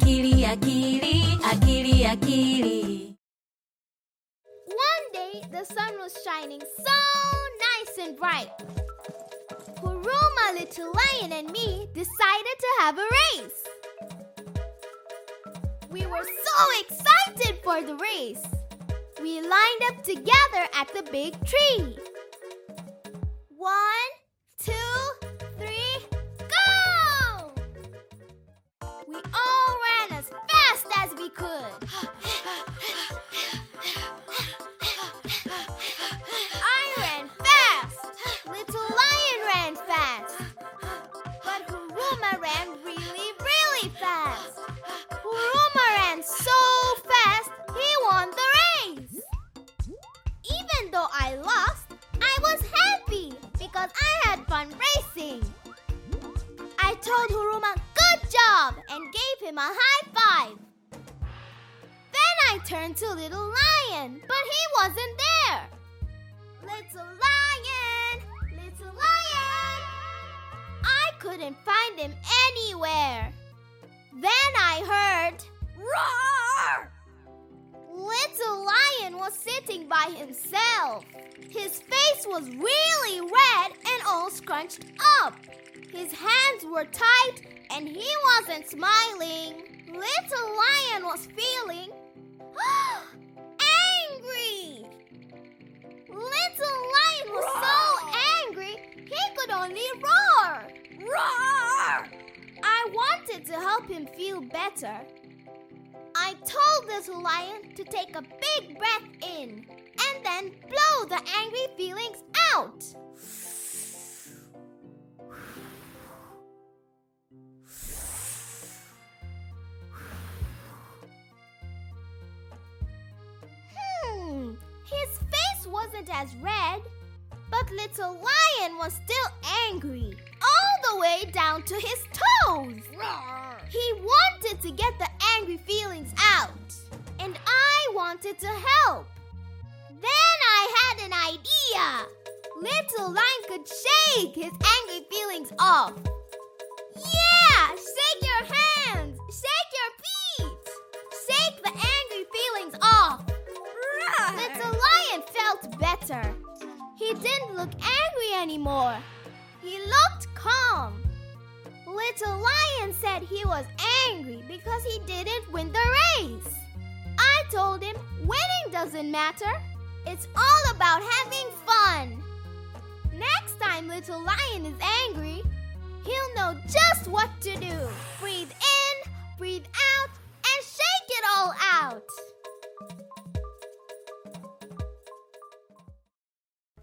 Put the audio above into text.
akili akili akili akili One day, the sun was shining so nice and bright. Huruma, Little Lion, and me decided to have a race. We were so excited for the race. We lined up together at the big tree. One, told Huruma, good job, and gave him a high five. Then I turned to Little Lion, but he wasn't there. Little Lion, Little Lion. I couldn't find him anywhere. Then I heard roar. Little Lion was sitting by himself. His face was really red and all scrunched up. His hands were tight and he wasn't smiling. Little Lion was feeling angry. Little Lion was so angry he could only roar. Roar! I wanted to help him feel better. I told this Lion to take a big breath in and then blow the angry feelings out. Hmm, his face wasn't as red, but Little Lion was still angry, all the way down to his toes. He wanted to get the angry feelings out, and I wanted to help. Then I had an idea. Little Lion could shake his angry feelings off. Yeah! Shake your hands! Shake your feet! Shake the angry feelings off! Little Lion felt better. He didn't look angry anymore. He looked calm. Little Lion said he was angry doesn't matter. It's all about having fun. Next time Little Lion is angry, he'll know just what to do. Breathe in, breathe out, and shake it all out.